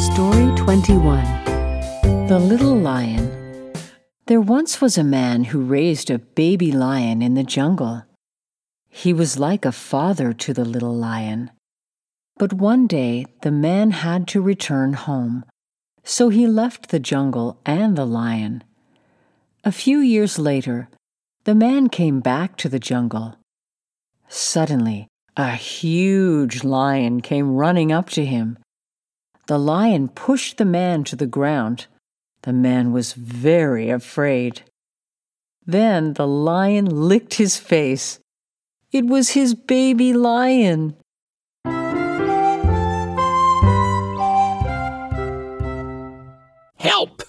Story 21 The Little Lion. There once was a man who raised a baby lion in the jungle. He was like a father to the little lion. But one day the man had to return home, so he left the jungle and the lion. A few years later, the man came back to the jungle. Suddenly, a huge lion came running up to him. The lion pushed the man to the ground. The man was very afraid. Then the lion licked his face. It was his baby lion. Help!